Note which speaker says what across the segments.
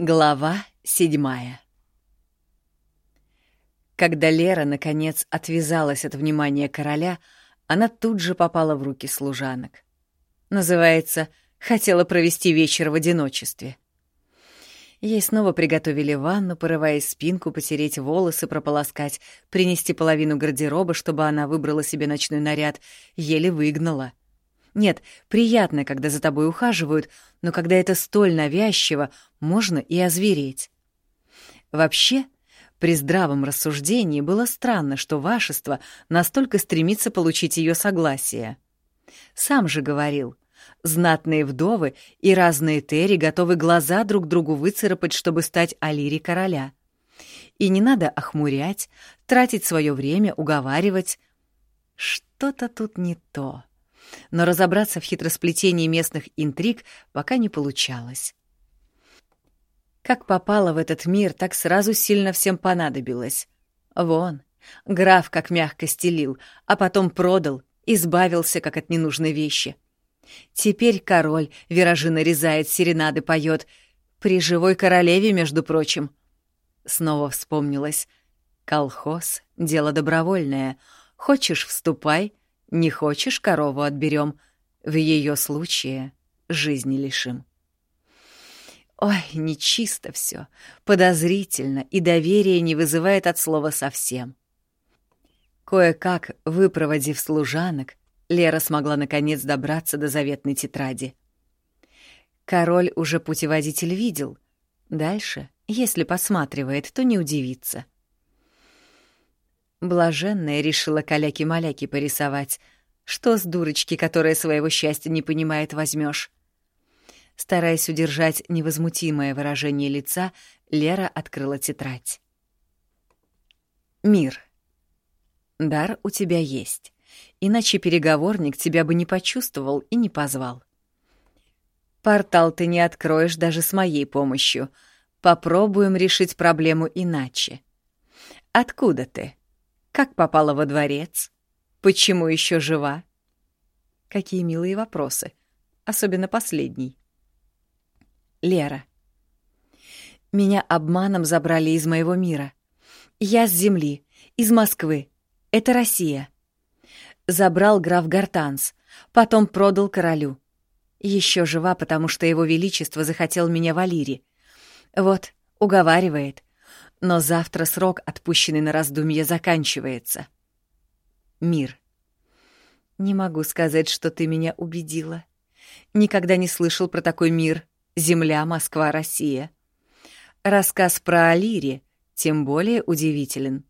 Speaker 1: Глава седьмая Когда Лера, наконец, отвязалась от внимания короля, она тут же попала в руки служанок. Называется «Хотела провести вечер в одиночестве». Ей снова приготовили ванну, порываясь спинку, потереть волосы, прополоскать, принести половину гардероба, чтобы она выбрала себе ночной наряд, еле выгнала. Нет, приятно, когда за тобой ухаживают, но когда это столь навязчиво, можно и озвереть. Вообще, при здравом рассуждении было странно, что вашество настолько стремится получить ее согласие. Сам же говорил, знатные вдовы и разные тери готовы глаза друг другу выцарапать, чтобы стать Алири короля. И не надо охмурять, тратить свое время, уговаривать. Что-то тут не то но разобраться в хитросплетении местных интриг пока не получалось. Как попало в этот мир, так сразу сильно всем понадобилось. Вон, граф как мягко стелил, а потом продал, избавился как от ненужной вещи. Теперь король виражи нарезает, серенады поет. При живой королеве, между прочим. Снова вспомнилось. Колхоз — дело добровольное. Хочешь — вступай, не хочешь, корову отберем. В ее случае жизни лишим. Ой, нечисто все, подозрительно, и доверие не вызывает от слова совсем. Кое-как, выпроводив служанок, Лера смогла наконец добраться до заветной тетради. Король уже путеводитель видел. Дальше, если посматривает, то не удивится — Блаженная решила каляки-маляки порисовать. Что с дурочки, которая своего счастья не понимает, возьмешь? Стараясь удержать невозмутимое выражение лица, Лера открыла тетрадь. «Мир. Дар у тебя есть, иначе переговорник тебя бы не почувствовал и не позвал. Портал ты не откроешь даже с моей помощью. Попробуем решить проблему иначе. Откуда ты?» Как попала во дворец? Почему еще жива? Какие милые вопросы. Особенно последний. Лера. Меня обманом забрали из моего мира. Я с земли, из Москвы. Это Россия. Забрал граф Гартанс, потом продал королю. Еще жива, потому что его величество захотел меня в Алире. Вот, уговаривает. Но завтра срок, отпущенный на раздумье, заканчивается. Мир. Не могу сказать, что ты меня убедила. Никогда не слышал про такой мир. Земля, Москва, Россия. Рассказ про Алири тем более удивителен.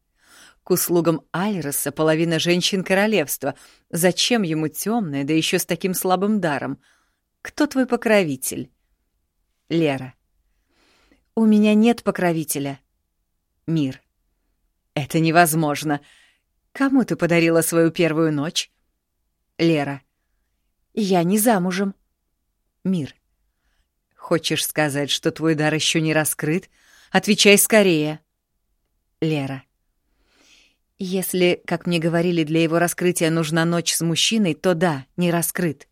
Speaker 1: К услугам Альроса половина женщин королевства. Зачем ему темное, да еще с таким слабым даром? Кто твой покровитель? Лера. У меня нет покровителя мир. «Это невозможно. Кому ты подарила свою первую ночь?» Лера. «Я не замужем». Мир. «Хочешь сказать, что твой дар еще не раскрыт? Отвечай скорее». Лера. «Если, как мне говорили, для его раскрытия нужна ночь с мужчиной, то да, не раскрыт».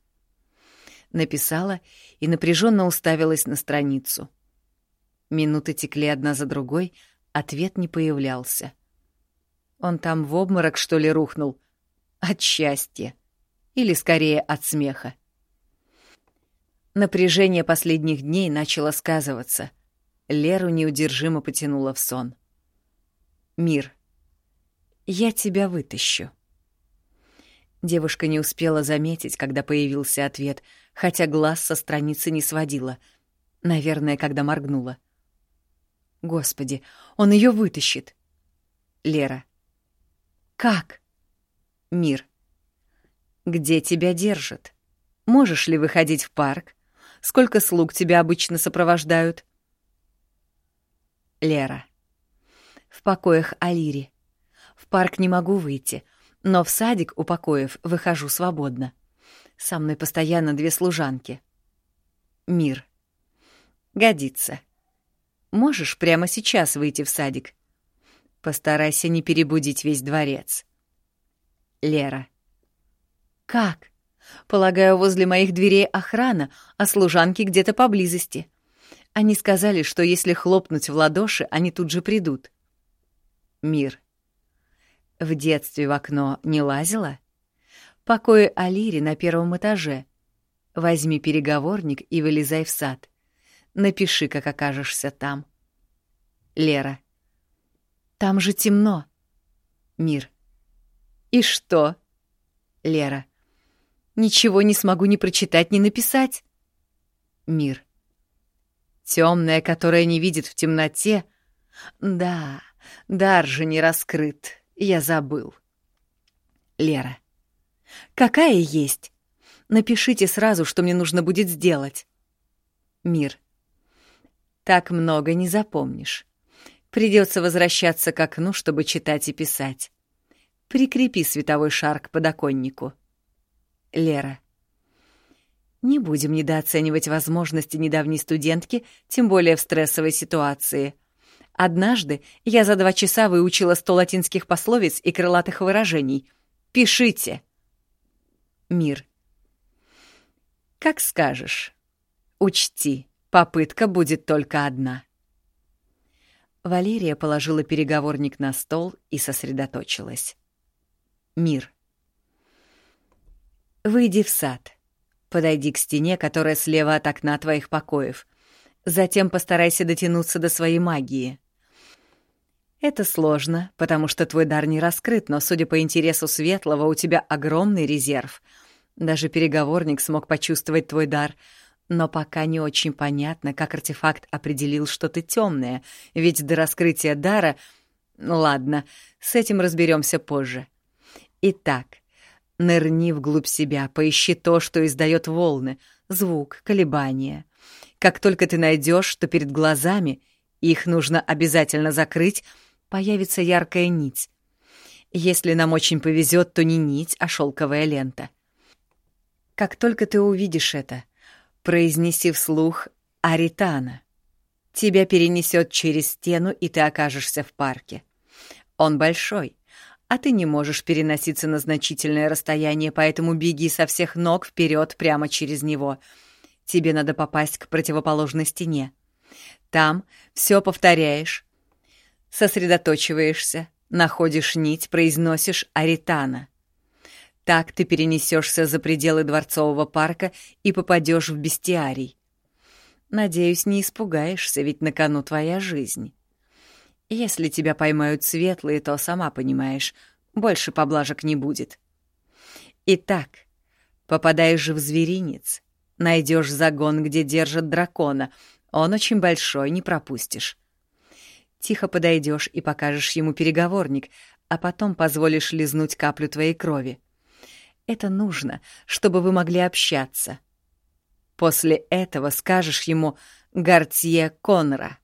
Speaker 1: Написала и напряженно уставилась на страницу. Минуты текли одна за другой, Ответ не появлялся. Он там в обморок, что ли, рухнул? От счастья. Или, скорее, от смеха. Напряжение последних дней начало сказываться. Леру неудержимо потянуло в сон. «Мир, я тебя вытащу». Девушка не успела заметить, когда появился ответ, хотя глаз со страницы не сводила. Наверное, когда моргнула. Господи, он ее вытащит. Лера. Как? Мир. Где тебя держат? Можешь ли выходить в парк? Сколько слуг тебя обычно сопровождают? Лера. В покоях Алири. В парк не могу выйти, но в садик у покоев выхожу свободно. Со мной постоянно две служанки. Мир. Годится. Можешь прямо сейчас выйти в садик? Постарайся не перебудить весь дворец. Лера. Как? Полагаю, возле моих дверей охрана, а служанки где-то поблизости. Они сказали, что если хлопнуть в ладоши, они тут же придут. Мир. В детстве в окно не лазила? Покои Алири на первом этаже. Возьми переговорник и вылезай в сад. Напиши, как окажешься там. Лера. Там же темно. Мир. И что? Лера. Ничего не смогу ни прочитать, ни написать. Мир. Темная, которая не видит в темноте. Да, дар же не раскрыт. Я забыл. Лера. Какая есть? Напишите сразу, что мне нужно будет сделать. Мир. Так много не запомнишь. Придется возвращаться к окну, чтобы читать и писать. Прикрепи световой шар к подоконнику. Лера. Не будем недооценивать возможности недавней студентки, тем более в стрессовой ситуации. Однажды я за два часа выучила сто латинских пословиц и крылатых выражений. Пишите. Мир. Как скажешь. Учти, попытка будет только одна. Валерия положила переговорник на стол и сосредоточилась. Мир. Выйди в сад. Подойди к стене, которая слева от окна твоих покоев. Затем постарайся дотянуться до своей магии. Это сложно, потому что твой дар не раскрыт, но, судя по интересу Светлого, у тебя огромный резерв. Даже переговорник смог почувствовать твой дар, но пока не очень понятно, как артефакт определил, что ты темная, ведь до раскрытия дара... Ну ладно, с этим разберемся позже. Итак, Нырни вглубь себя, поищи то, что издает волны, звук, колебания. Как только ты найдешь, что перед глазами, их нужно обязательно закрыть, появится яркая нить. Если нам очень повезет, то не нить, а шелковая лента. Как только ты увидишь это, произнеси вслух «Аритана». Тебя перенесет через стену, и ты окажешься в парке. Он большой, а ты не можешь переноситься на значительное расстояние, поэтому беги со всех ног вперед прямо через него. Тебе надо попасть к противоположной стене. Там все повторяешь, сосредоточиваешься, находишь нить, произносишь аритана. Так ты перенесешься за пределы дворцового парка и попадешь в бестиарий. Надеюсь, не испугаешься, ведь на кону твоя жизнь. Если тебя поймают светлые, то, сама понимаешь, больше поблажек не будет. Итак, попадаешь в зверинец, найдешь загон, где держат дракона. Он очень большой, не пропустишь. Тихо подойдешь и покажешь ему переговорник, а потом позволишь лизнуть каплю твоей крови. Это нужно, чтобы вы могли общаться. После этого скажешь ему «Гортье Конра».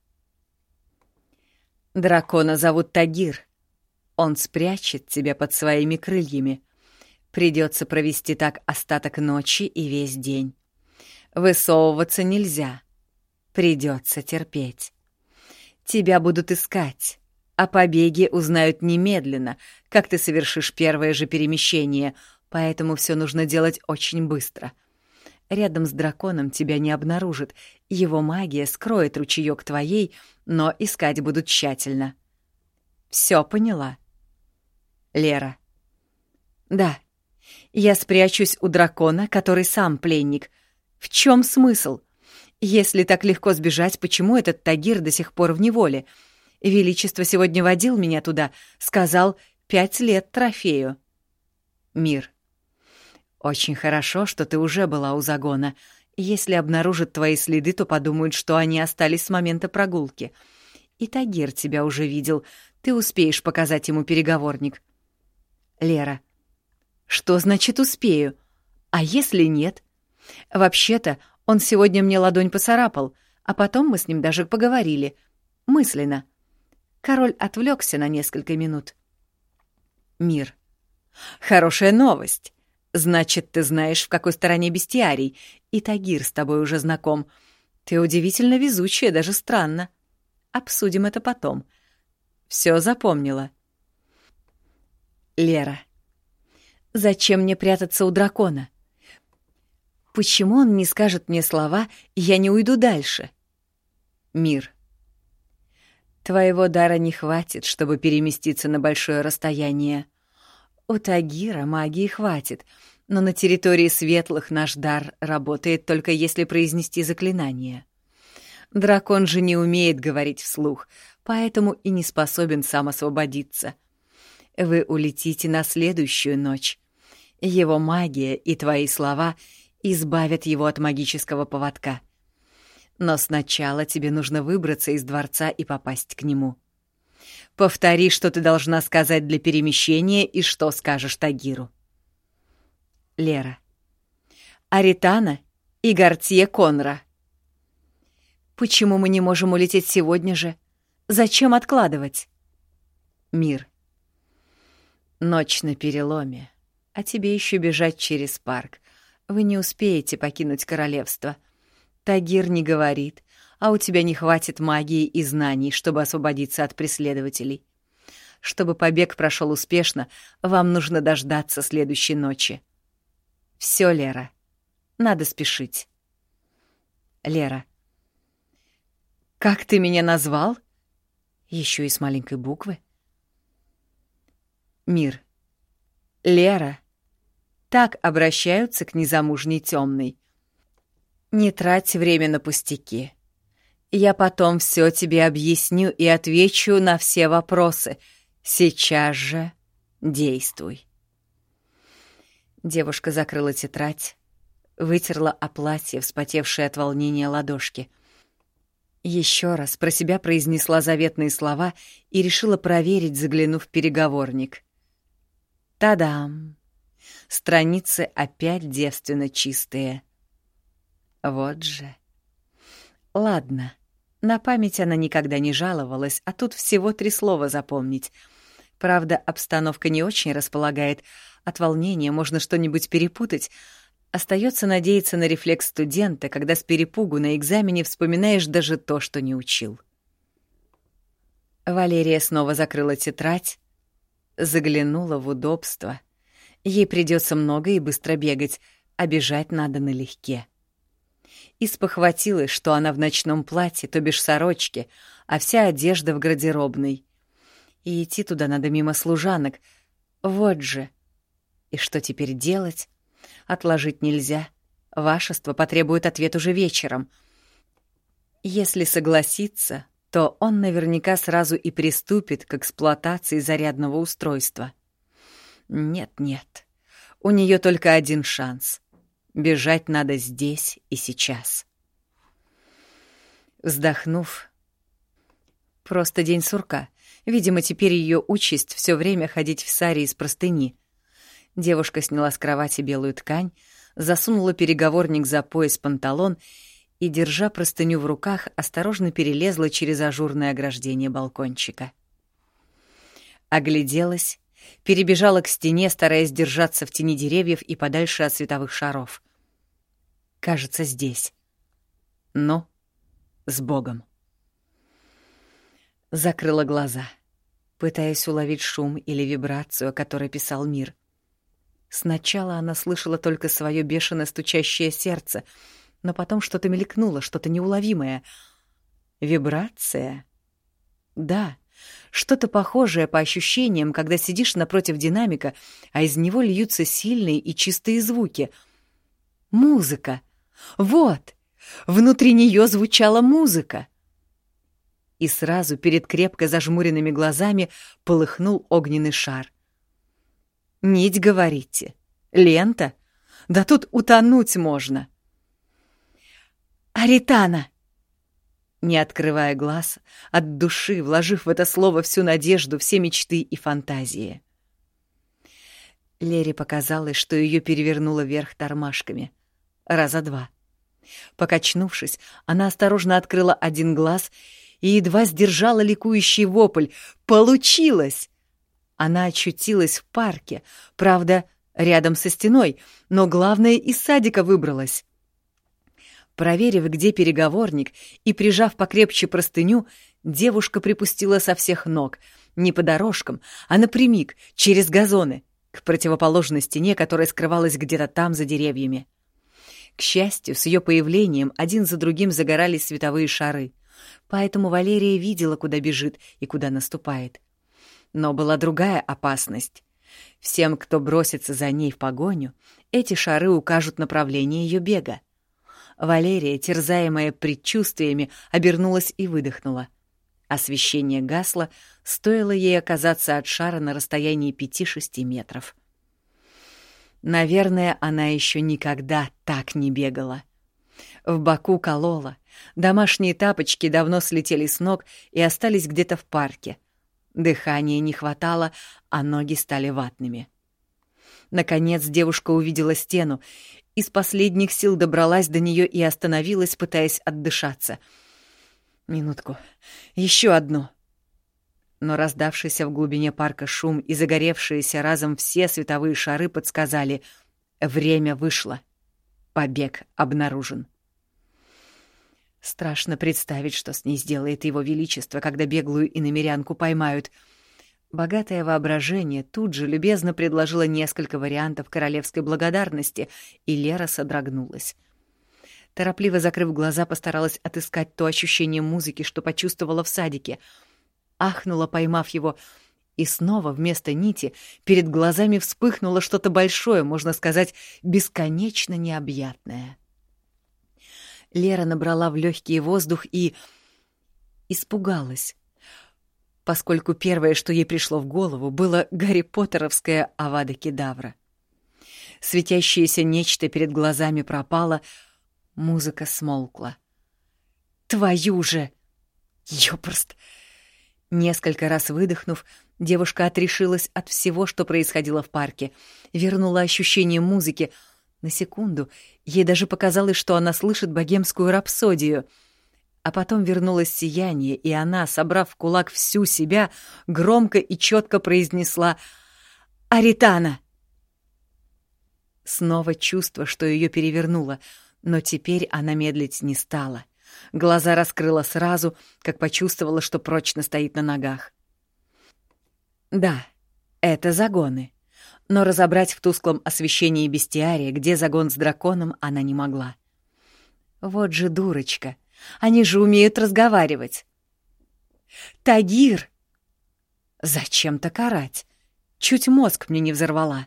Speaker 1: Дракона зовут Тагир. Он спрячет тебя под своими крыльями. Придется провести так остаток ночи и весь день. Высовываться нельзя. Придется терпеть. Тебя будут искать, а побеги узнают немедленно, как ты совершишь первое же перемещение, поэтому все нужно делать очень быстро — Рядом с драконом тебя не обнаружат. Его магия скроет ручеёк твоей, но искать будут тщательно. Все поняла. Лера. Да. Я спрячусь у дракона, который сам пленник. В чем смысл? Если так легко сбежать, почему этот Тагир до сих пор в неволе? Величество сегодня водил меня туда, сказал «пять лет трофею». Мир. «Очень хорошо, что ты уже была у загона. Если обнаружат твои следы, то подумают, что они остались с момента прогулки. И Тагир тебя уже видел. Ты успеешь показать ему переговорник». Лера. «Что значит «успею»? А если нет? Вообще-то он сегодня мне ладонь поцарапал, а потом мы с ним даже поговорили. Мысленно. Король отвлекся на несколько минут. Мир. Хорошая новость. Значит, ты знаешь, в какой стороне бестиарий, и Тагир с тобой уже знаком. Ты удивительно везучая, даже странно. Обсудим это потом. Все запомнила. Лера. Зачем мне прятаться у дракона? Почему он не скажет мне слова, и я не уйду дальше? Мир. Твоего дара не хватит, чтобы переместиться на большое расстояние. У Тагира магии хватит, но на территории светлых наш дар работает только если произнести заклинание. Дракон же не умеет говорить вслух, поэтому и не способен сам освободиться. Вы улетите на следующую ночь. Его магия и твои слова избавят его от магического поводка. Но сначала тебе нужно выбраться из дворца и попасть к нему. Повтори, что ты должна сказать для перемещения и что скажешь Тагиру. Лера. Аритана и Гортье Конра. Почему мы не можем улететь сегодня же? Зачем откладывать? Мир. Ночь на переломе, а тебе еще бежать через парк. Вы не успеете покинуть королевство. Тагир не говорит, а у тебя не хватит магии и знаний, чтобы освободиться от преследователей. Чтобы побег прошел успешно, вам нужно дождаться следующей ночи. Все, Лера, надо спешить. Лера. Как ты меня назвал? Еще и с маленькой буквы. Мир. Лера. Так обращаются к незамужней темной. Не трать время на пустяки. Я потом все тебе объясню и отвечу на все вопросы. Сейчас же действуй. Девушка закрыла тетрадь, вытерла о платье, вспотевшие от волнения ладошки. Еще раз про себя произнесла заветные слова и решила проверить, заглянув в переговорник. Та-дам! Страницы опять девственно чистые. Вот же. Ладно. На память она никогда не жаловалась, а тут всего три слова запомнить. Правда, обстановка не очень располагает. От волнения можно что-нибудь перепутать. Остается надеяться на рефлекс студента, когда с перепугу на экзамене вспоминаешь даже то, что не учил. Валерия снова закрыла тетрадь, заглянула в удобство. Ей придется много и быстро бегать, а бежать надо налегке и спохватилась, что она в ночном платье, то бишь сорочке, а вся одежда в гардеробной. И идти туда надо мимо служанок. Вот же. И что теперь делать? Отложить нельзя. Вашество потребует ответ уже вечером. Если согласится, то он наверняка сразу и приступит к эксплуатации зарядного устройства. Нет-нет, у нее только один шанс. Бежать надо здесь и сейчас. Вздохнув, просто день сурка. Видимо, теперь ее участь все время ходить в саре из простыни. Девушка сняла с кровати белую ткань, засунула переговорник за пояс панталон и, держа простыню в руках, осторожно перелезла через ажурное ограждение балкончика. Огляделась Перебежала к стене, стараясь держаться в тени деревьев и подальше от световых шаров. Кажется, здесь. Но с Богом. Закрыла глаза, пытаясь уловить шум или вибрацию, о которой писал мир. Сначала она слышала только свое бешено стучащее сердце, но потом что-то мелькнуло, что-то неуловимое. Вибрация? Да, что-то похожее по ощущениям, когда сидишь напротив динамика, а из него льются сильные и чистые звуки. Музыка. Вот. Внутри нее звучала музыка. И сразу перед крепко зажмуренными глазами полыхнул огненный шар. «Нить, говорите? Лента? Да тут утонуть можно!» «Аритана!» Не открывая глаз, от души вложив в это слово всю надежду, все мечты и фантазии. Лере показалось, что ее перевернуло вверх тормашками. Раза два. Покачнувшись, она осторожно открыла один глаз и едва сдержала ликующий вопль. «Получилось!» Она очутилась в парке, правда, рядом со стеной, но главное, из садика выбралась. Проверив, где переговорник, и прижав покрепче простыню, девушка припустила со всех ног, не по дорожкам, а напрямик, через газоны, к противоположной стене, которая скрывалась где-то там за деревьями. К счастью, с ее появлением один за другим загорались световые шары. поэтому Валерия видела, куда бежит и куда наступает. Но была другая опасность. Всем, кто бросится за ней в погоню, эти шары укажут направление ее бега. Валерия, терзаемая предчувствиями, обернулась и выдохнула. Освещение гасло, стоило ей оказаться от шара на расстоянии пяти-шести метров. Наверное, она еще никогда так не бегала. В боку колола, домашние тапочки давно слетели с ног и остались где-то в парке. Дыхания не хватало, а ноги стали ватными. Наконец девушка увидела стену, из последних сил добралась до нее и остановилась, пытаясь отдышаться. Минутку. Еще одно. Но раздавшийся в глубине парка шум и загоревшиеся разом все световые шары подсказали — время вышло. Побег обнаружен. Страшно представить, что с ней сделает его величество, когда беглую иномерянку поймают — Богатое воображение тут же любезно предложило несколько вариантов королевской благодарности, и Лера содрогнулась. Торопливо закрыв глаза, постаралась отыскать то ощущение музыки, что почувствовала в садике. Ахнула, поймав его, и снова вместо нити перед глазами вспыхнуло что-то большое, можно сказать, бесконечно необъятное. Лера набрала в легкий воздух и... испугалась поскольку первое, что ей пришло в голову, было Гарри Поттеровское Авада Кедавра. Светящееся нечто перед глазами пропало, музыка смолкла. «Твою же!» «Ёпрст!» Несколько раз выдохнув, девушка отрешилась от всего, что происходило в парке, вернула ощущение музыки. На секунду ей даже показалось, что она слышит богемскую рапсодию — а потом вернулось сияние, и она, собрав в кулак всю себя, громко и четко произнесла «Аритана!». Снова чувство, что ее перевернуло, но теперь она медлить не стала. Глаза раскрыла сразу, как почувствовала, что прочно стоит на ногах. Да, это загоны. Но разобрать в тусклом освещении бестиария, где загон с драконом, она не могла. Вот же дурочка — они же умеют разговаривать. Тагир! Зачем-то карать. Чуть мозг мне не взорвала.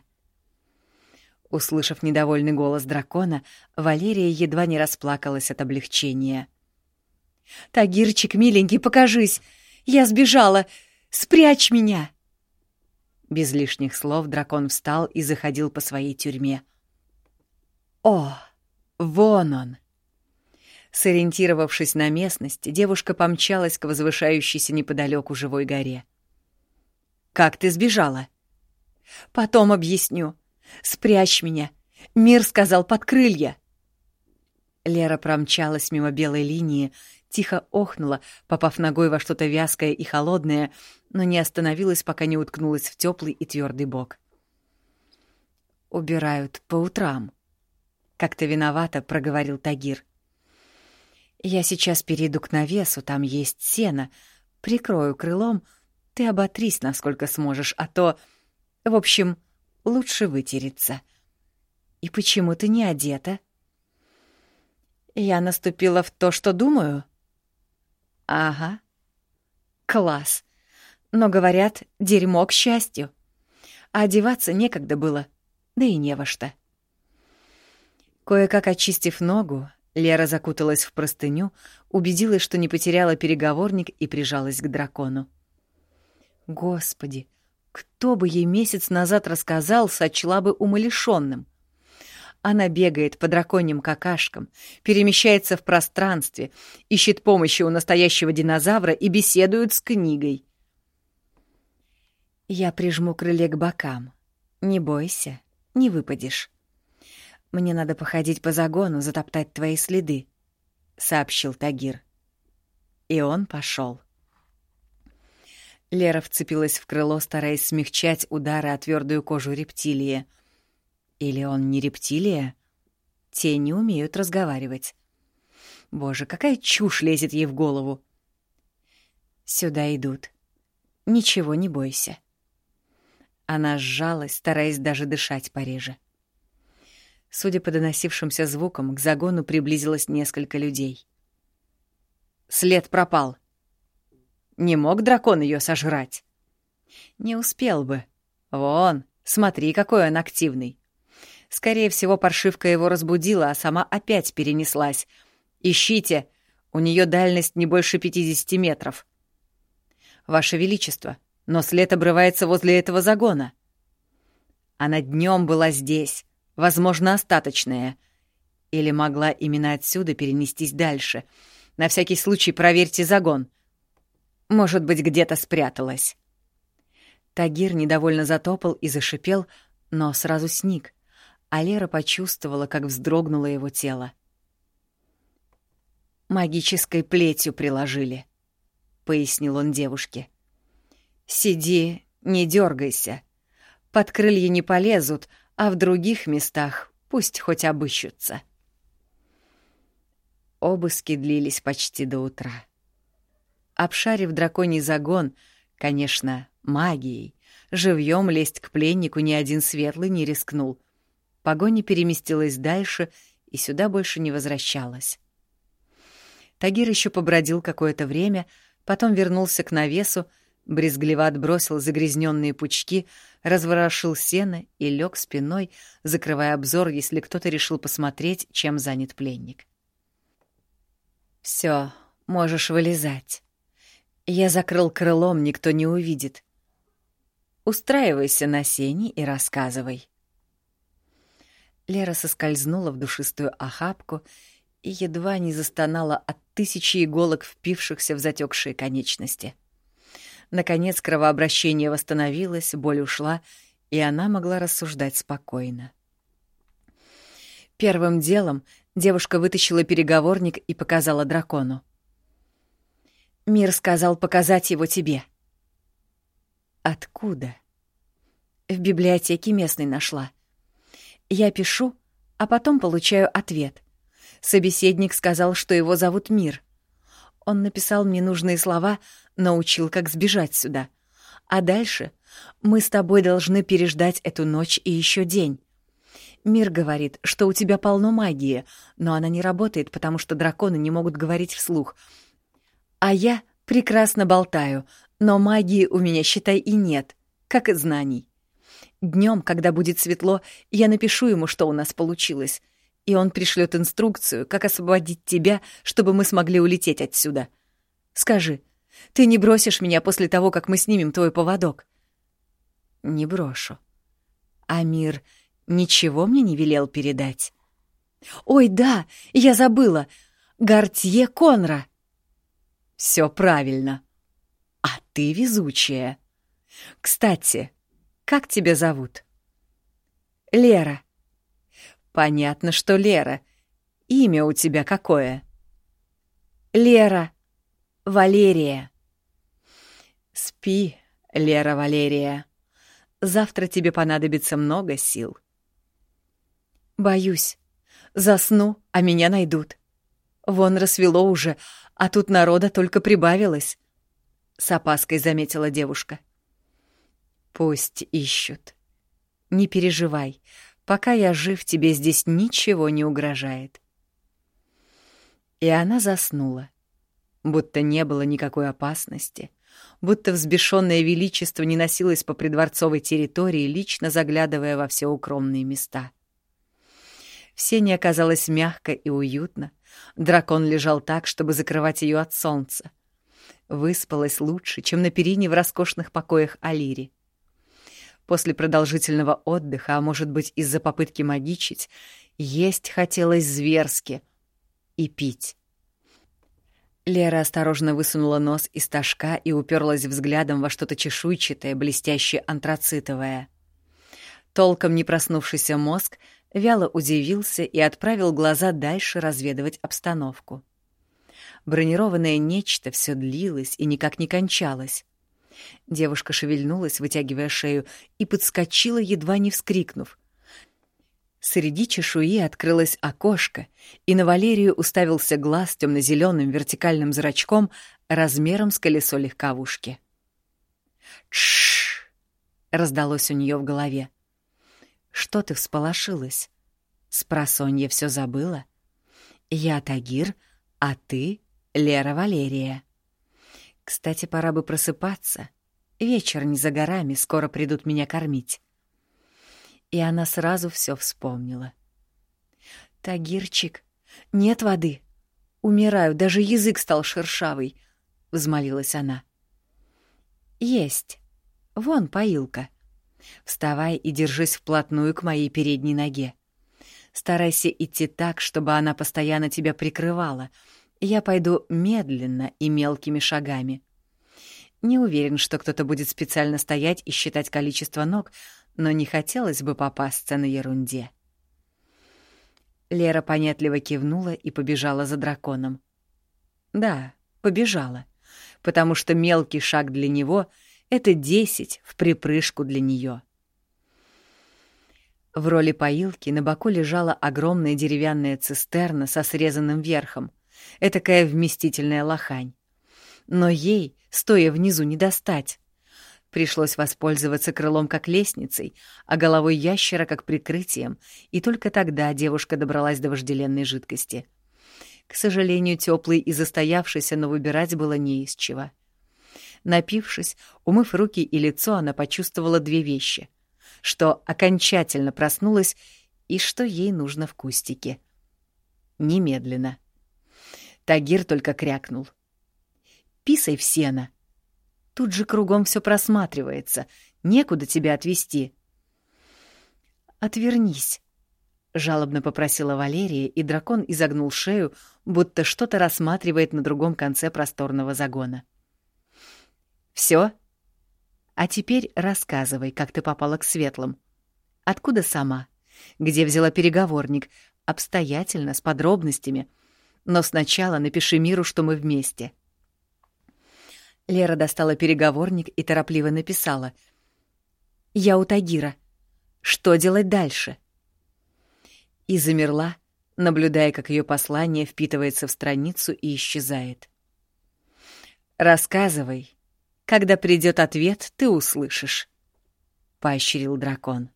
Speaker 1: Услышав недовольный голос дракона, Валерия едва не расплакалась от облегчения. «Тагирчик, миленький, покажись! Я сбежала! Спрячь меня!» Без лишних слов дракон встал и заходил по своей тюрьме. «О, вон он!» Сориентировавшись на местность, девушка помчалась к возвышающейся неподалеку живой горе. «Как ты сбежала?» «Потом объясню. Спрячь меня. Мир сказал под крылья». Лера промчалась мимо белой линии, тихо охнула, попав ногой во что-то вязкое и холодное, но не остановилась, пока не уткнулась в теплый и твердый бок. «Убирают по утрам», — как-то виновато проговорил Тагир. — я сейчас перейду к навесу, там есть сено. Прикрою крылом. Ты оботрись, насколько сможешь, а то... В общем, лучше вытереться. И почему ты не одета? Я наступила в то, что думаю? Ага. Класс. Но, говорят, дерьмо к счастью. А одеваться некогда было, да и не во что. Кое-как очистив ногу, Лера закуталась в простыню, убедилась, что не потеряла переговорник и прижалась к дракону. Господи, кто бы ей месяц назад рассказал, сочла бы умалишенным. Она бегает по драконьим какашкам, перемещается в пространстве, ищет помощи у настоящего динозавра и беседует с книгой. Я прижму крыле к бокам. Не бойся, не выпадешь. Мне надо походить по загону, затоптать твои следы», — сообщил Тагир. И он пошел. Лера вцепилась в крыло, стараясь смягчать удары о твердую кожу рептилии. Или он не рептилия? Те не умеют разговаривать. Боже, какая чушь лезет ей в голову. Сюда идут. Ничего не бойся. Она сжалась, стараясь даже дышать пореже. Судя по доносившимся звукам, к загону приблизилось несколько людей. След пропал. Не мог дракон ее сожрать? Не успел бы. Вон, смотри, какой он активный. Скорее всего, паршивка его разбудила, а сама опять перенеслась. Ищите, у нее дальность не больше 50 метров. Ваше Величество, но след обрывается возле этого загона. Она днем была здесь, возможно, остаточная. Или могла именно отсюда перенестись дальше. На всякий случай проверьте загон. Может быть, где-то спряталась. Тагир недовольно затопал и зашипел, но сразу сник, а Лера почувствовала, как вздрогнуло его тело. «Магической плетью приложили», — пояснил он девушке. «Сиди, не дергайся. Под крылья не полезут, а в других местах пусть хоть обыщутся». Обыски длились почти до утра. Обшарив драконий загон, конечно, магией, живьем лезть к пленнику ни один светлый не рискнул. Погоня переместилась дальше и сюда больше не возвращалась. Тагир еще побродил какое-то время, потом вернулся к навесу, брезгливо отбросил загрязненные пучки, разворошил сено и лег спиной, закрывая обзор, если кто-то решил посмотреть, чем занят пленник. Все, можешь вылезать. Я закрыл крылом, никто не увидит. Устраивайся на сене и рассказывай. Лера соскользнула в душистую охапку и едва не застонала от тысячи иголок, впившихся в затекшие конечности. Наконец кровообращение восстановилось, боль ушла, и она могла рассуждать спокойно. Первым делом девушка вытащила переговорник и показала дракону. «Мир сказал показать его тебе». «Откуда?» «В библиотеке местной нашла. Я пишу, а потом получаю ответ. Собеседник сказал, что его зовут Мир. Он написал мне нужные слова, научил, как сбежать сюда. А дальше мы с тобой должны переждать эту ночь и еще день. Мир говорит, что у тебя полно магии, но она не работает, потому что драконы не могут говорить вслух. А я прекрасно болтаю, но магии у меня, считай, и нет, как и знаний. Днем, когда будет светло, я напишу ему, что у нас получилось — и он пришлет инструкцию, как освободить тебя, чтобы мы смогли улететь отсюда. Скажи, ты не бросишь меня после того, как мы снимем твой поводок? Не брошу. Амир ничего мне не велел передать. Ой, да, я забыла. Гортье Конра. Все правильно. А ты везучая. Кстати, как тебя зовут? Лера. Понятно, что Лера. Имя у тебя какое? Лера. Валерия. Спи, Лера Валерия. Завтра тебе понадобится много сил. Боюсь. Засну, а меня найдут. Вон рассвело уже, а тут народа только прибавилось. С опаской заметила девушка. Пусть ищут. Не переживай, Пока я жив, тебе здесь ничего не угрожает. И она заснула, будто не было никакой опасности, будто взбешенное величество не носилось по придворцовой территории, лично заглядывая во все укромные места. Все не оказалось мягко и уютно. Дракон лежал так, чтобы закрывать ее от солнца. Выспалась лучше, чем на перине в роскошных покоях Алири. После продолжительного отдыха, а может быть из-за попытки магичить, есть хотелось зверски и пить. Лера осторожно высунула нос из ташка и уперлась взглядом во что-то чешуйчатое, блестящее антрацитовое. Толком не проснувшийся мозг вяло удивился и отправил глаза дальше разведывать обстановку. Бронированное нечто все длилось и никак не кончалось. Девушка шевельнулась, вытягивая шею, и подскочила, едва не вскрикнув. Среди чешуи открылось окошко, и на Валерию уставился глаз темно-зеленым вертикальным зрачком размером с колесо легковушки. «Тш!» — раздалось у нее в голове. «Что ты всполошилась? Спросонья все забыла? Я Тагир, а ты — Лера Валерия. Кстати, пора бы просыпаться. Вечер не за горами, скоро придут меня кормить. И она сразу все вспомнила. «Тагирчик, нет воды. Умираю, даже язык стал шершавый», — взмолилась она. «Есть. Вон поилка. Вставай и держись вплотную к моей передней ноге. Старайся идти так, чтобы она постоянно тебя прикрывала. Я пойду медленно и мелкими шагами. Не уверен, что кто-то будет специально стоять и считать количество ног, но не хотелось бы попасться на ерунде. Лера понятливо кивнула и побежала за драконом. Да, побежала, потому что мелкий шаг для него — это десять в припрыжку для нее. В роли поилки на боку лежала огромная деревянная цистерна со срезанным верхом, этакая вместительная лохань. Но ей, стоя внизу, не достать. Пришлось воспользоваться крылом как лестницей, а головой ящера как прикрытием, и только тогда девушка добралась до вожделенной жидкости. К сожалению, теплый и застоявшийся, но выбирать было не из чего. Напившись, умыв руки и лицо, она почувствовала две вещи что окончательно проснулась и что ей нужно в кустике. Немедленно. Тагир только крякнул. «Писай в сено. Тут же кругом все просматривается, некуда тебя отвести». «Отвернись», — жалобно попросила Валерия, и дракон изогнул шею, будто что-то рассматривает на другом конце просторного загона. «Всё?» А теперь рассказывай, как ты попала к светлым. Откуда сама? Где взяла переговорник? Обстоятельно, с подробностями. Но сначала напиши миру, что мы вместе. Лера достала переговорник и торопливо написала. «Я у Тагира. Что делать дальше?» И замерла, наблюдая, как ее послание впитывается в страницу и исчезает. «Рассказывай, когда придет ответ, ты услышишь», — поощрил дракон.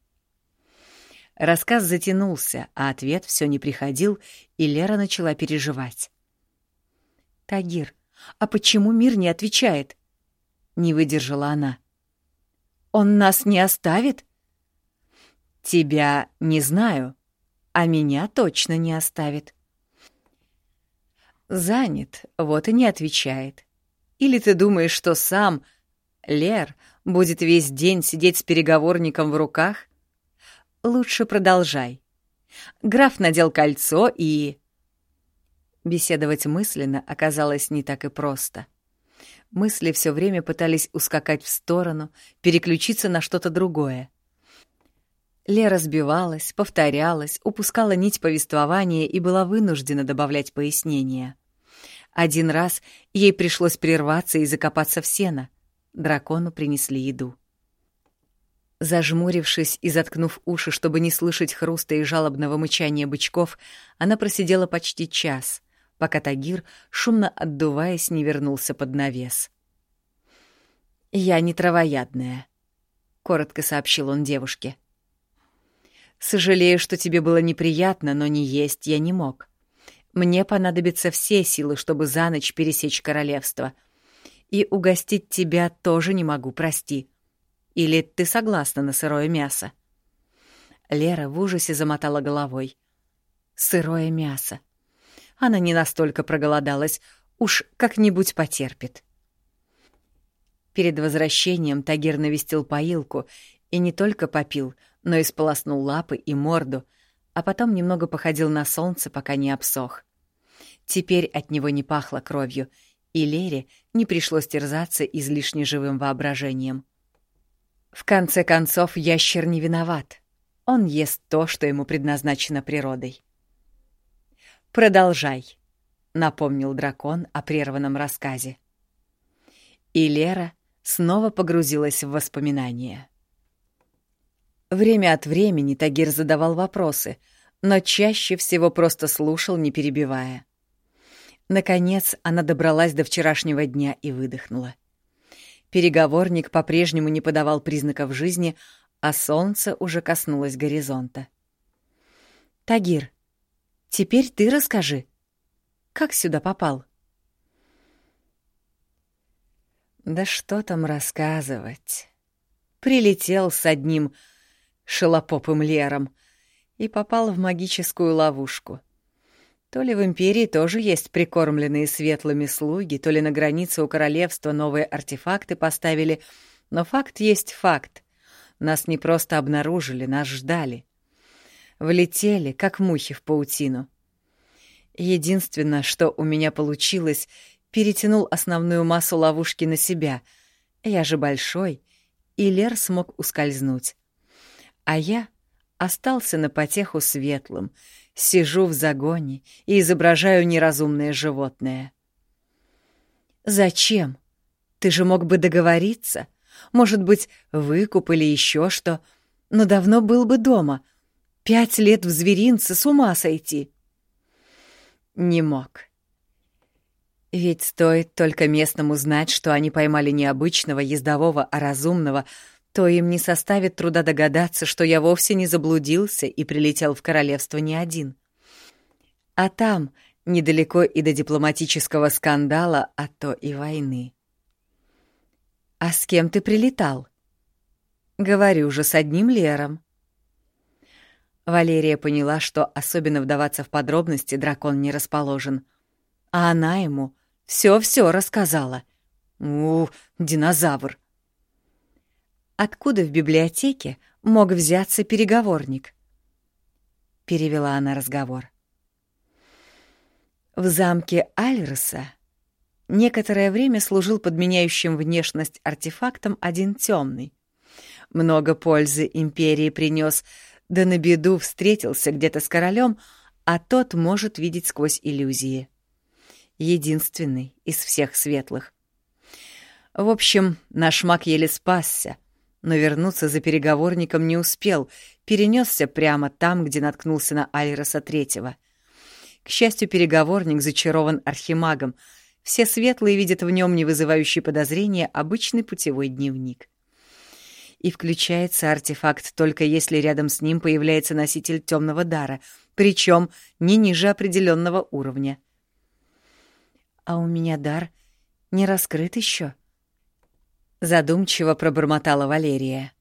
Speaker 1: Рассказ затянулся, а ответ все не приходил, и Лера начала переживать. «Тагир, а почему мир не отвечает?» — не выдержала она. «Он нас не оставит?» «Тебя не знаю, а меня точно не оставит». «Занят, вот и не отвечает. Или ты думаешь, что сам, Лер, будет весь день сидеть с переговорником в руках? Лучше продолжай. Граф надел кольцо и... Беседовать мысленно оказалось не так и просто. Мысли все время пытались ускакать в сторону, переключиться на что-то другое. Лера сбивалась, повторялась, упускала нить повествования и была вынуждена добавлять пояснения. Один раз ей пришлось прерваться и закопаться в сено. Дракону принесли еду. Зажмурившись и заткнув уши, чтобы не слышать хруста и жалобного мычания бычков, она просидела почти час, пока Тагир, шумно отдуваясь, не вернулся под навес. «Я не травоядная», — коротко сообщил он девушке. «Сожалею, что тебе было неприятно, но не есть я не мог. Мне понадобятся все силы, чтобы за ночь пересечь королевство. И угостить тебя тоже не могу, прости. Или ты согласна на сырое мясо?» Лера в ужасе замотала головой. «Сырое мясо. Она не настолько проголодалась, уж как-нибудь потерпит». Перед возвращением Тагир навестил поилку и не только попил, но и сполоснул лапы и морду — а потом немного походил на солнце, пока не обсох. Теперь от него не пахло кровью, и Лере не пришлось терзаться излишне живым воображением. В конце концов, ящер не виноват. Он ест то, что ему предназначено природой. «Продолжай», — напомнил дракон о прерванном рассказе. И Лера снова погрузилась в воспоминания. Время от времени Тагир задавал вопросы, но чаще всего просто слушал, не перебивая. Наконец она добралась до вчерашнего дня и выдохнула. Переговорник по-прежнему не подавал признаков жизни, а солнце уже коснулось горизонта. «Тагир, теперь ты расскажи, как сюда попал?» Да что там рассказывать? Прилетел с одним шелопопым Лером и попал в магическую ловушку. То ли в Империи тоже есть прикормленные светлыми слуги, то ли на границе у королевства новые артефакты поставили, но факт есть факт. Нас не просто обнаружили, нас ждали. Влетели, как мухи в паутину. Единственное, что у меня получилось, перетянул основную массу ловушки на себя. Я же большой, и Лер смог ускользнуть. А я остался на потеху светлым, сижу в загоне и изображаю неразумное животное. «Зачем? Ты же мог бы договориться. Может быть, выкуп или еще что. Но давно был бы дома. Пять лет в зверинце с ума сойти». Не мог. Ведь стоит только местному знать, что они поймали не обычного ездового, а разумного, то им не составит труда догадаться, что я вовсе не заблудился и прилетел в королевство не один. А там, недалеко и до дипломатического скандала, а то и войны. «А с кем ты прилетал?» «Говорю же, с одним Лером». Валерия поняла, что особенно вдаваться в подробности дракон не расположен. А она ему все-все рассказала. У, динозавр. Откуда в библиотеке мог взяться переговорник? Перевела она разговор. В замке Альроса некоторое время служил подменяющим внешность артефактом один темный. Много пользы империи принес, да на беду встретился где-то с королем, а тот может видеть сквозь иллюзии. Единственный из всех светлых. В общем, наш маг еле спасся — но вернуться за переговорником не успел, перенесся прямо там, где наткнулся на Альроса Третьего. К счастью, переговорник зачарован архимагом. Все светлые видят в нем не вызывающий подозрения обычный путевой дневник. И включается артефакт только если рядом с ним появляется носитель темного дара, причем не ниже определенного уровня. «А у меня дар не раскрыт еще», задумчиво пробормотала Валерия.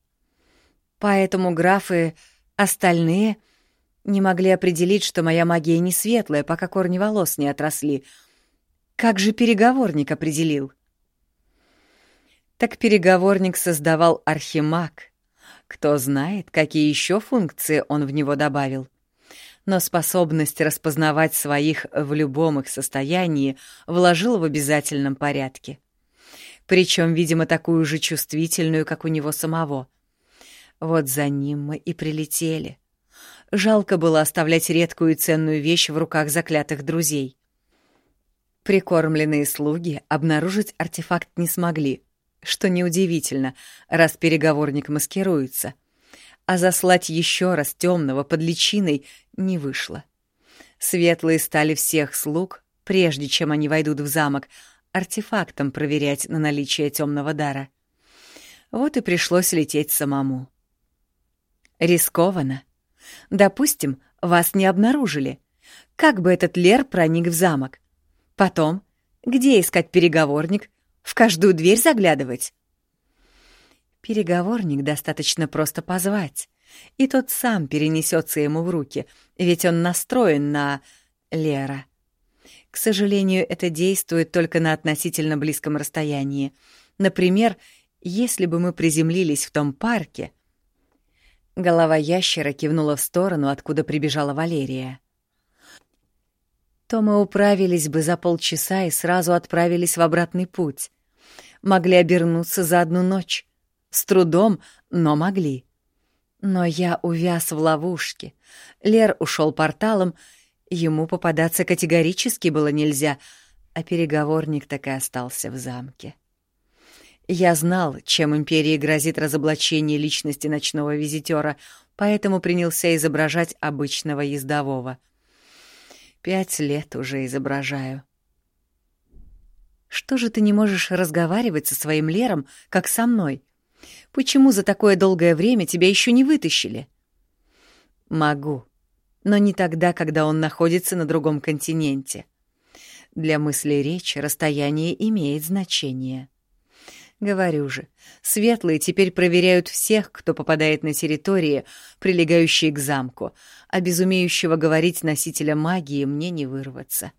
Speaker 1: Поэтому графы остальные не могли определить, что моя магия не светлая, пока корни волос не отросли. Как же переговорник определил? Так переговорник создавал архимаг. Кто знает, какие еще функции он в него добавил. Но способность распознавать своих в любом их состоянии вложил в обязательном порядке причем, видимо, такую же чувствительную, как у него самого. Вот за ним мы и прилетели. Жалко было оставлять редкую и ценную вещь в руках заклятых друзей. Прикормленные слуги обнаружить артефакт не смогли, что неудивительно, раз переговорник маскируется. А заслать еще раз темного под личиной не вышло. Светлые стали всех слуг, прежде чем они войдут в замок, артефактом проверять на наличие темного дара. Вот и пришлось лететь самому. Рискованно. Допустим, вас не обнаружили. Как бы этот Лер проник в замок? Потом, где искать переговорник? В каждую дверь заглядывать? Переговорник достаточно просто позвать, и тот сам перенесется ему в руки, ведь он настроен на Лера. К сожалению, это действует только на относительно близком расстоянии. Например, если бы мы приземлились в том парке... Голова ящера кивнула в сторону, откуда прибежала Валерия. То мы управились бы за полчаса и сразу отправились в обратный путь. Могли обернуться за одну ночь. С трудом, но могли. Но я увяз в ловушке. Лер ушел порталом, Ему попадаться категорически было нельзя, а переговорник так и остался в замке. Я знал, чем империи грозит разоблачение личности ночного визитера, поэтому принялся изображать обычного ездового. Пять лет уже изображаю. Что же ты не можешь разговаривать со своим Лером, как со мной? Почему за такое долгое время тебя еще не вытащили? Могу, но не тогда, когда он находится на другом континенте. Для мысли речи расстояние имеет значение. Говорю же, светлые теперь проверяют всех, кто попадает на территории, прилегающие к замку, а без умеющего говорить носителя магии мне не вырваться.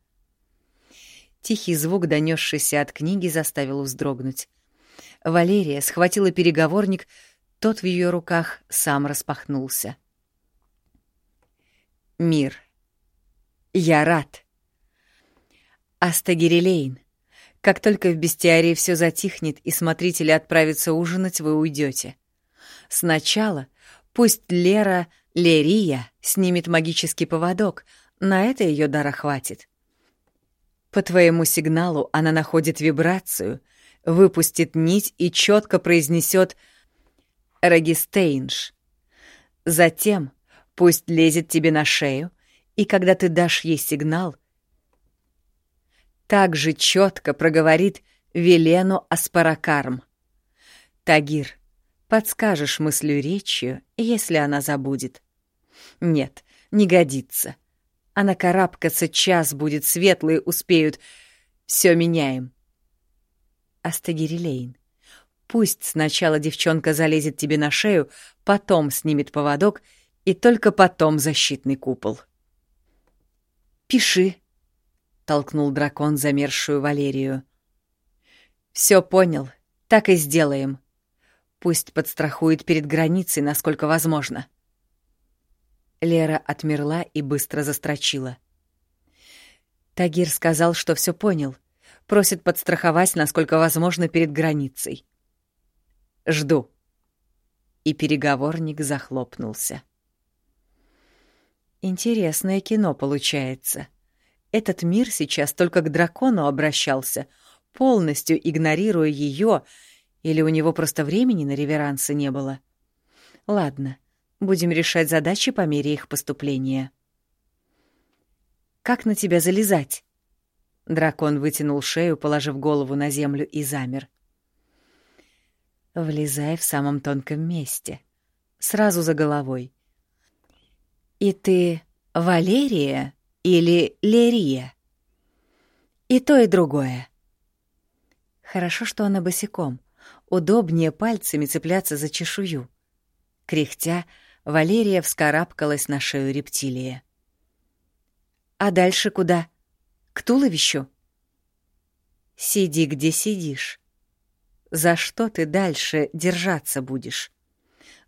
Speaker 1: Тихий звук, донесшийся от книги, заставил вздрогнуть. Валерия схватила переговорник, тот в ее руках сам распахнулся. Мир. Я рад. Астагирилейн. Как только в бестиарии все затихнет и смотрители отправятся ужинать, вы уйдете. Сначала пусть Лера, Лерия, снимет магический поводок, на это ее дара хватит. По твоему сигналу она находит вибрацию, выпустит нить и четко произнесет «Регистейнш». Затем пусть лезет тебе на шею, и когда ты дашь ей сигнал, также четко проговорит Велену Аспаракарм. Тагир, подскажешь мыслью речью, если она забудет. Нет, не годится. Она карабкаться час будет, светлые успеют. Все меняем. Астагирилейн, пусть сначала девчонка залезет тебе на шею, потом снимет поводок и только потом защитный купол. «Пиши», толкнул дракон замерзшую Валерию. Все понял, так и сделаем. Пусть подстрахует перед границей, насколько возможно. Лера отмерла и быстро застрочила. Тагир сказал, что все понял. Просит подстраховать, насколько возможно, перед границей. Жду. И переговорник захлопнулся. Интересное кино получается. — этот мир сейчас только к дракону обращался, полностью игнорируя ее, или у него просто времени на реверансы не было. Ладно, будем решать задачи по мере их поступления. «Как на тебя залезать?» Дракон вытянул шею, положив голову на землю, и замер. «Влезай в самом тонком месте, сразу за головой. И ты Валерия?» Или Лерия. И то, и другое. Хорошо, что она босиком. Удобнее пальцами цепляться за чешую. Кряхтя, Валерия вскарабкалась на шею рептилии. «А дальше куда? К туловищу?» «Сиди, где сидишь. За что ты дальше держаться будешь?»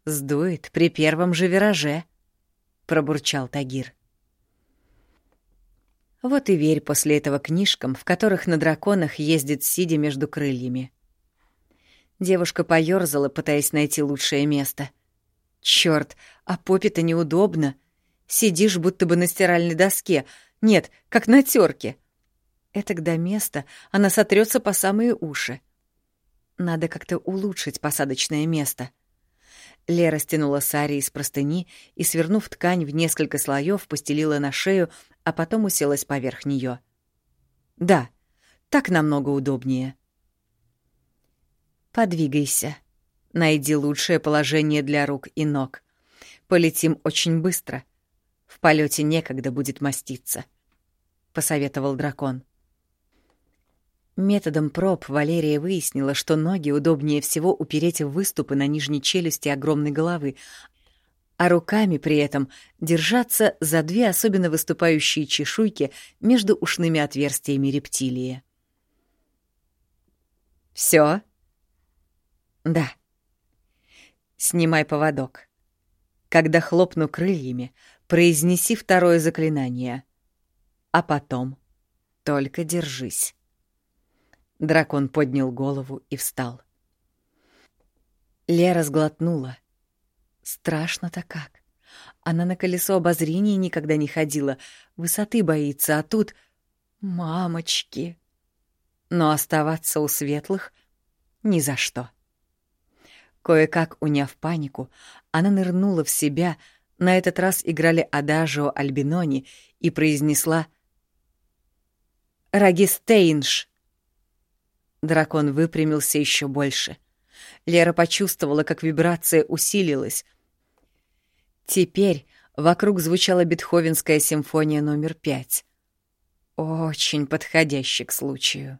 Speaker 1: «Сдует при первом же вираже», — пробурчал Тагир. Вот и верь после этого книжкам, в которых на драконах ездит сидя между крыльями. Девушка поёрзала, пытаясь найти лучшее место. Чёрт, а попе-то неудобно. Сидишь будто бы на стиральной доске. Нет, как на тёрке. Это до места она сотрётся по самые уши. Надо как-то улучшить посадочное место. Лера стянула сари из простыни и, свернув ткань в несколько слоев, постелила на шею, а потом уселась поверх нее. Да, так намного удобнее. Подвигайся. Найди лучшее положение для рук и ног. Полетим очень быстро. В полете некогда будет маститься, посоветовал дракон. Методом проб Валерия выяснила, что ноги удобнее всего упереть в выступы на нижней челюсти огромной головы, а руками при этом держаться за две особенно выступающие чешуйки между ушными отверстиями рептилии. Все? Да. Снимай поводок. Когда хлопну крыльями, произнеси второе заклинание. А потом только держись. Дракон поднял голову и встал. Лера сглотнула. Страшно-то как. Она на колесо обозрения никогда не ходила, высоты боится, а тут... Мамочки! Но оставаться у светлых ни за что. Кое-как уняв панику, она нырнула в себя, на этот раз играли Адажио Альбинони и произнесла «Рагистейнш!» Дракон выпрямился еще больше. Лера почувствовала, как вибрация усилилась. Теперь вокруг звучала Бетховенская симфония номер пять. Очень подходящий к случаю.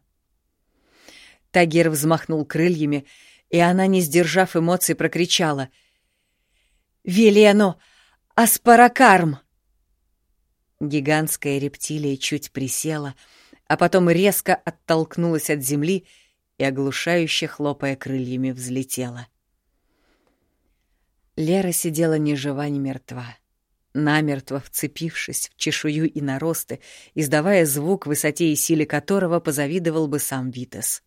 Speaker 1: Тагир взмахнул крыльями, и она, не сдержав эмоций, прокричала. «Велено! Аспаракарм!» Гигантская рептилия чуть присела, а потом резко оттолкнулась от земли и, оглушающе хлопая крыльями, взлетела. Лера сидела ни жива, ни мертва, намертво вцепившись в чешую и наросты, издавая звук, высоте и силе которого позавидовал бы сам Витес.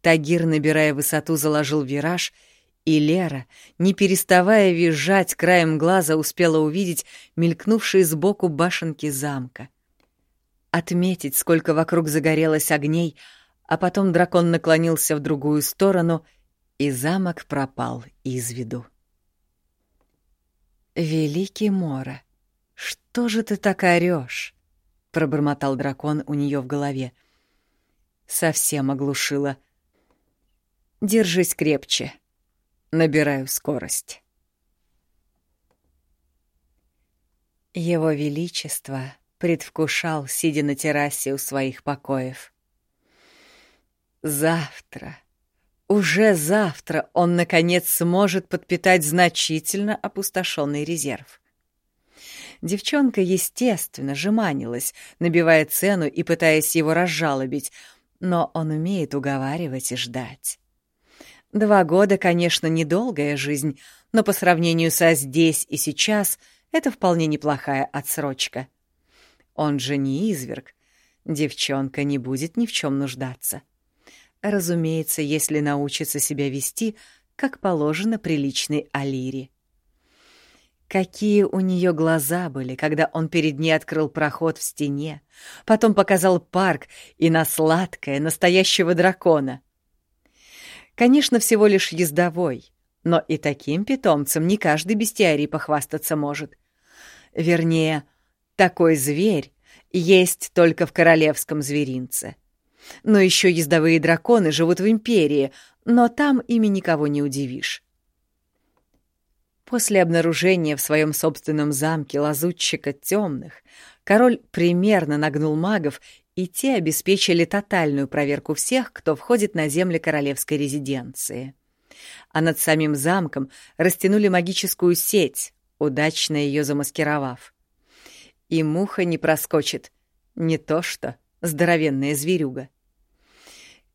Speaker 1: Тагир, набирая высоту, заложил вираж, и Лера, не переставая визжать, краем глаза успела увидеть мелькнувшие сбоку башенки замка. Отметить, сколько вокруг загорелось огней, а потом дракон наклонился в другую сторону, и замок пропал из виду. «Великий Мора, что же ты так орёшь?» — пробормотал дракон у неё в голове. Совсем оглушила. «Держись крепче. Набираю скорость». Его Величество предвкушал, сидя на террасе у своих покоев. Завтра уже завтра он, наконец, сможет подпитать значительно опустошенный резерв. Девчонка, естественно, жеманилась, набивая цену и пытаясь его разжалобить, но он умеет уговаривать и ждать. Два года, конечно, недолгая жизнь, но по сравнению со здесь и сейчас это вполне неплохая отсрочка. Он же не изверг. Девчонка не будет ни в чем нуждаться. Разумеется, если научится себя вести, как положено приличной Алире. Какие у нее глаза были, когда он перед ней открыл проход в стене, потом показал парк и на сладкое настоящего дракона. Конечно, всего лишь ездовой, но и таким питомцем не каждый бестиарий похвастаться может. Вернее, такой зверь есть только в королевском зверинце — но еще ездовые драконы живут в Империи, но там ими никого не удивишь. После обнаружения в своем собственном замке лазутчика темных, король примерно нагнул магов, и те обеспечили тотальную проверку всех, кто входит на земли королевской резиденции. А над самим замком растянули магическую сеть, удачно ее замаскировав. И муха не проскочит, не то что здоровенная зверюга.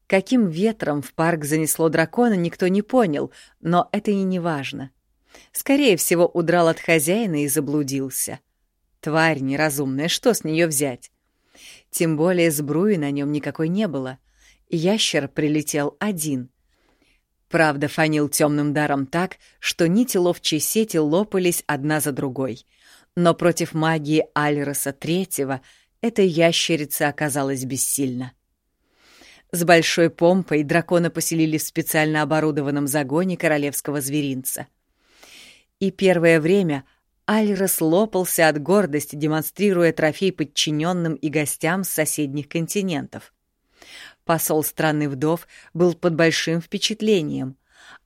Speaker 1: Каким ветром в парк занесло дракона, никто не понял, но это и не важно. Скорее всего, удрал от хозяина и заблудился. Тварь неразумная, что с нее взять? Тем более сбруи на нем никакой не было. Ящер прилетел один. Правда, фанил темным даром так, что нити ловчей сети лопались одна за другой. Но против магии Альроса Третьего эта ящерица оказалась бессильна. С большой помпой дракона поселили в специально оборудованном загоне королевского зверинца. И первое время Альрос лопался от гордости, демонстрируя трофей подчиненным и гостям с соседних континентов. Посол страны вдов был под большим впечатлением,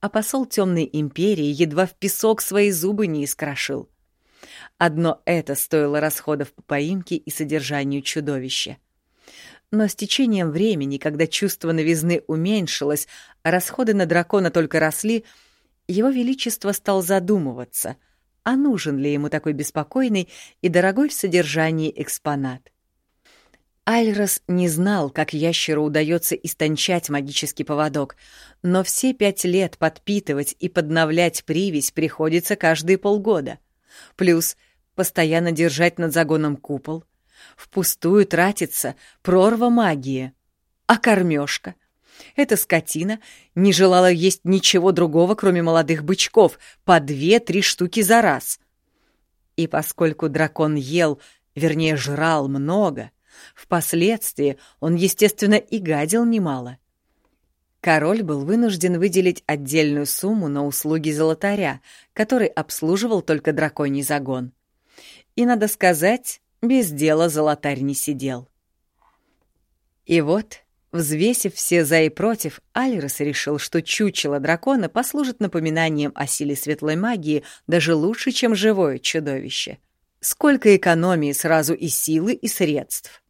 Speaker 1: а посол Темной империи едва в песок свои зубы не искрошил. Одно это стоило расходов по поимке и содержанию чудовища. Но с течением времени, когда чувство новизны уменьшилось, а расходы на дракона только росли, его величество стал задумываться, а нужен ли ему такой беспокойный и дорогой в содержании экспонат. Альрос не знал, как ящеру удается истончать магический поводок, но все пять лет подпитывать и подновлять привязь приходится каждые полгода. Плюс постоянно держать над загоном купол, Впустую тратится прорва магии. А кормежка? Эта скотина не желала есть ничего другого, кроме молодых бычков, по две-три штуки за раз. И поскольку дракон ел, вернее, жрал много, впоследствии он, естественно, и гадил немало. Король был вынужден выделить отдельную сумму на услуги золотаря, который обслуживал только драконий загон. И, надо сказать, без дела золотарь не сидел. И вот, взвесив все за и против, Альрос решил, что чучело дракона послужит напоминанием о силе светлой магии даже лучше, чем живое чудовище. Сколько экономии сразу и силы, и средств.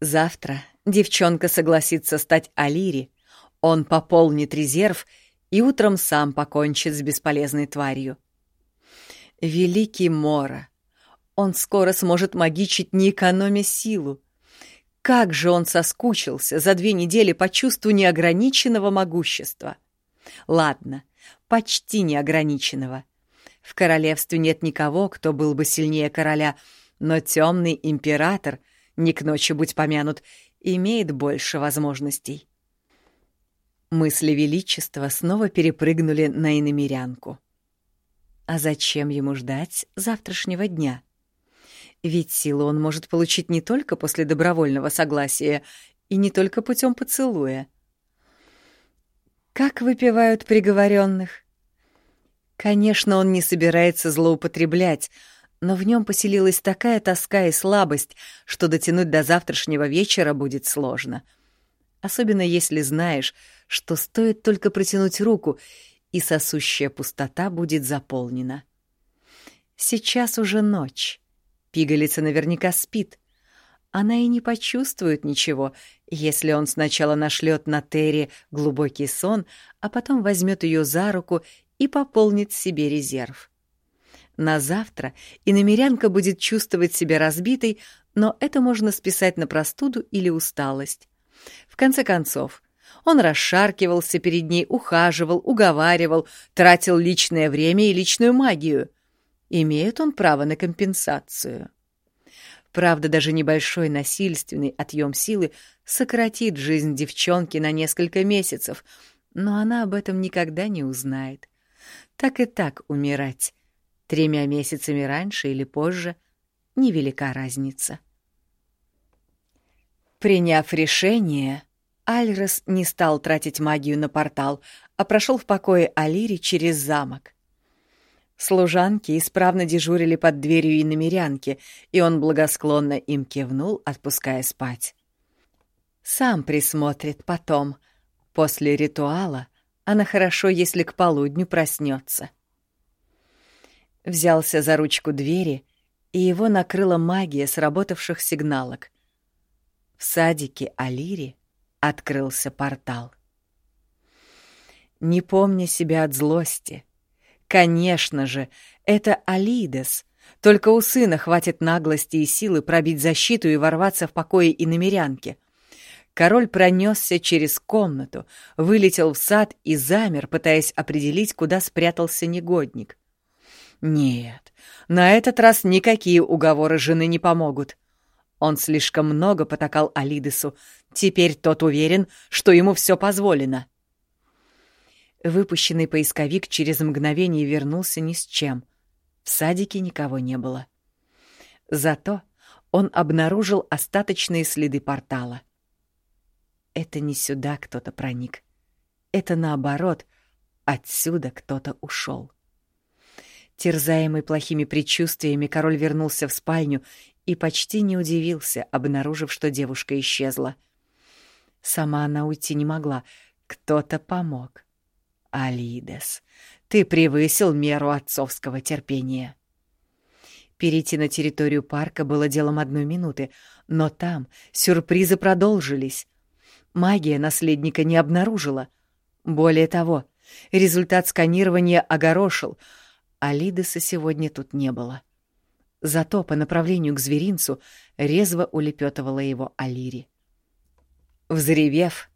Speaker 1: Завтра, Девчонка согласится стать Алири, он пополнит резерв и утром сам покончит с бесполезной тварью. Великий Мора! Он скоро сможет магичить, не экономя силу. Как же он соскучился за две недели по чувству неограниченного могущества. Ладно, почти неограниченного. В королевстве нет никого, кто был бы сильнее короля, но темный император, не к ночи будь помянут, имеет больше возможностей. Мысли величества снова перепрыгнули на иномерянку. А зачем ему ждать завтрашнего дня? Ведь силу он может получить не только после добровольного согласия и не только путем поцелуя. Как выпивают приговоренных? Конечно, он не собирается злоупотреблять, но в нем поселилась такая тоска и слабость, что дотянуть до завтрашнего вечера будет сложно. Особенно если знаешь, что стоит только протянуть руку, и сосущая пустота будет заполнена. Сейчас уже ночь. Пигалица наверняка спит. Она и не почувствует ничего, если он сначала нашлет на Терри глубокий сон, а потом возьмет ее за руку и пополнит себе резерв. На завтра иномерянка будет чувствовать себя разбитой, но это можно списать на простуду или усталость. В конце концов, он расшаркивался перед ней, ухаживал, уговаривал, тратил личное время и личную магию. Имеет он право на компенсацию. Правда, даже небольшой насильственный отъем силы сократит жизнь девчонки на несколько месяцев, но она об этом никогда не узнает. Так и так умирать. Тремя месяцами раньше или позже — невелика разница. Приняв решение, Альрос не стал тратить магию на портал, а прошел в покое Алири через замок. Служанки исправно дежурили под дверью и намерянки, и он благосклонно им кивнул, отпуская спать. Сам присмотрит потом. После ритуала она хорошо, если к полудню проснется. Взялся за ручку двери, и его накрыла магия сработавших сигналок. В садике Алири открылся портал. Не помня себя от злости, конечно же, это Алидес, только у сына хватит наглости и силы пробить защиту и ворваться в покое и намерянки. Король пронесся через комнату, вылетел в сад и замер, пытаясь определить, куда спрятался негодник. Нет, на этот раз никакие уговоры жены не помогут. Он слишком много потакал Алидесу. Теперь тот уверен, что ему все позволено. Выпущенный поисковик через мгновение вернулся ни с чем. В садике никого не было. Зато он обнаружил остаточные следы портала. Это не сюда кто-то проник. Это наоборот, отсюда кто-то ушел. Терзаемый плохими предчувствиями, король вернулся в спальню и почти не удивился, обнаружив, что девушка исчезла. Сама она уйти не могла, кто-то помог. Алидес, ты превысил меру отцовского терпения. Перейти на территорию парка было делом одной минуты, но там сюрпризы продолжились. Магия наследника не обнаружила. Более того, результат сканирования огорошил. Алидеса сегодня тут не было. Зато по направлению к зверинцу резво улепетывала его Алири. Взревев,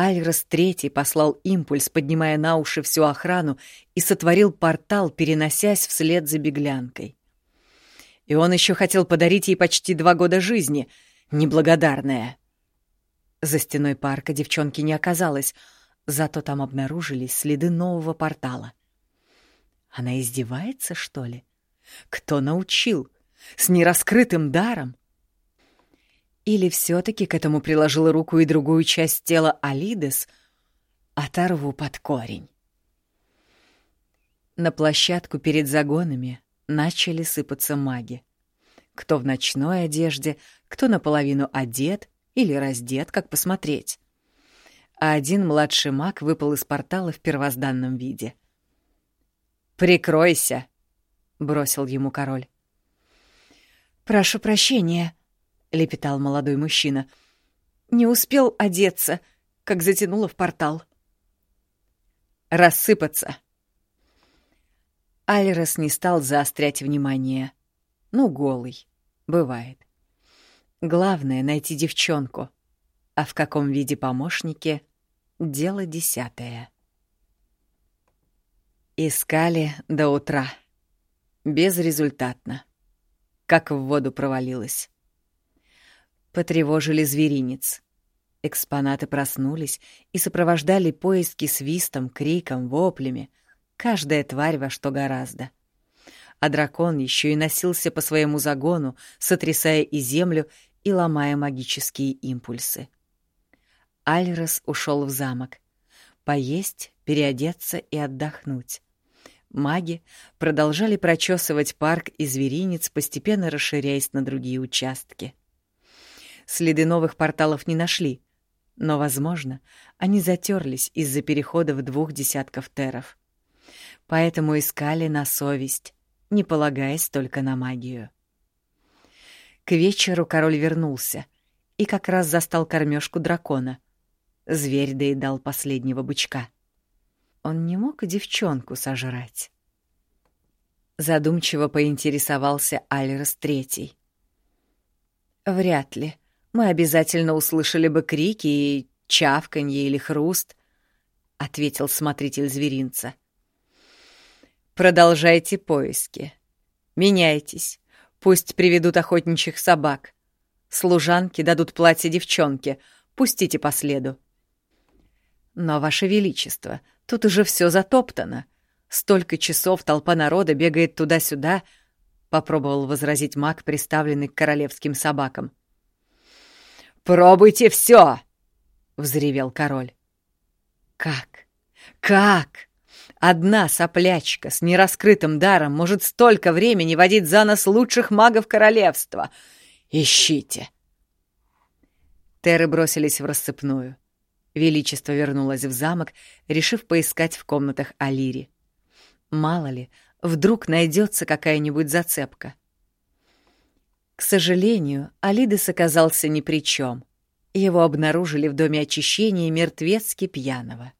Speaker 1: Альрос Третий послал импульс, поднимая на уши всю охрану, и сотворил портал, переносясь вслед за беглянкой. И он еще хотел подарить ей почти два года жизни, неблагодарная. За стеной парка девчонки не оказалось, зато там обнаружились следы нового портала. Она издевается, что ли? Кто научил? С нераскрытым даром? Или все-таки к этому приложила руку и другую часть тела Алидес? Оторву под корень. На площадку перед загонами начали сыпаться маги. Кто в ночной одежде, кто наполовину одет или раздет, как посмотреть. А один младший маг выпал из портала в первозданном виде. «Прикройся!» бросил ему король. «Прошу прощения», — лепетал молодой мужчина. Не успел одеться, как затянуло в портал. Рассыпаться. Альрос не стал заострять внимание. Ну, голый. Бывает. Главное — найти девчонку. А в каком виде помощники — дело десятое. Искали до утра. Безрезультатно. Как в воду провалилась. Потревожили зверинец. Экспонаты проснулись и сопровождали поиски свистом, криком, воплями. Каждая тварь во что гораздо. А дракон еще и носился по своему загону, сотрясая и землю, и ломая магические импульсы. Альрос ушел в замок. Поесть, переодеться и отдохнуть. Маги продолжали прочесывать парк и зверинец, постепенно расширяясь на другие участки. Следы новых порталов не нашли, но, возможно, они затерлись из-за переходов двух десятков теров. Поэтому искали на совесть, не полагаясь только на магию. К вечеру король вернулся и как раз застал кормежку дракона. Зверь доедал последнего бычка. Он не мог девчонку сожрать. Задумчиво поинтересовался Альрос Третий. «Вряд ли», мы обязательно услышали бы крики и чавканье или хруст, — ответил смотритель зверинца. Продолжайте поиски. Меняйтесь. Пусть приведут охотничьих собак. Служанки дадут платье девчонке. Пустите по следу. Но, Ваше Величество, тут уже все затоптано. Столько часов толпа народа бегает туда-сюда, — попробовал возразить маг, приставленный к королевским собакам. «Пробуйте все!» — взревел король. «Как? Как? Одна соплячка с нераскрытым даром может столько времени водить за нос лучших магов королевства. Ищите!» Терры бросились в рассыпную. Величество вернулось в замок, решив поискать в комнатах Алири. Мало ли, вдруг найдется какая-нибудь зацепка. К сожалению, Алидес оказался ни при чем. Его обнаружили в доме очищения мертвецки пьяного.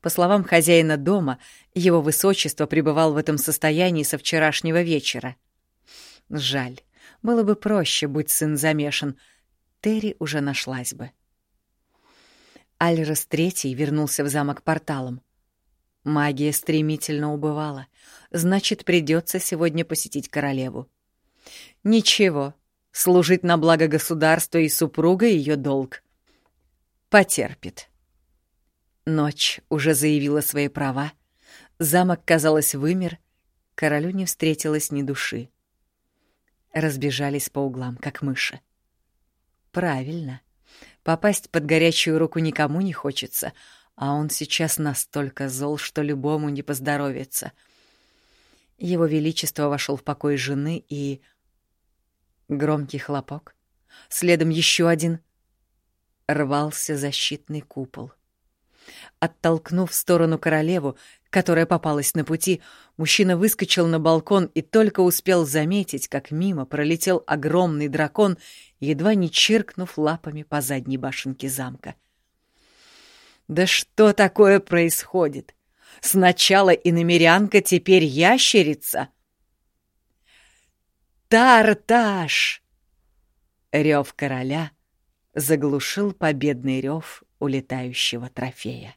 Speaker 1: По словам хозяина дома, его высочество пребывал в этом состоянии со вчерашнего вечера. Жаль, было бы проще, будь сын замешан. Терри уже нашлась бы. Альрос Третий вернулся в замок порталом. Магия стремительно убывала. Значит, придется сегодня посетить королеву. Ничего, служить на благо государства и супруга ее долг. Потерпит. Ночь уже заявила свои права. Замок, казалось, вымер. Королю не встретилось ни души. Разбежались по углам, как мыши. Правильно. Попасть под горячую руку никому не хочется, а он сейчас настолько зол, что любому не поздоровится. Его Величество вошел в покой жены и Громкий хлопок. Следом еще один. Рвался защитный купол. Оттолкнув в сторону королеву, которая попалась на пути, мужчина выскочил на балкон и только успел заметить, как мимо пролетел огромный дракон, едва не чиркнув лапами по задней башенке замка. «Да что такое происходит? Сначала иномерянка, теперь ящерица!» Тарташ! Рев короля заглушил победный рев улетающего трофея.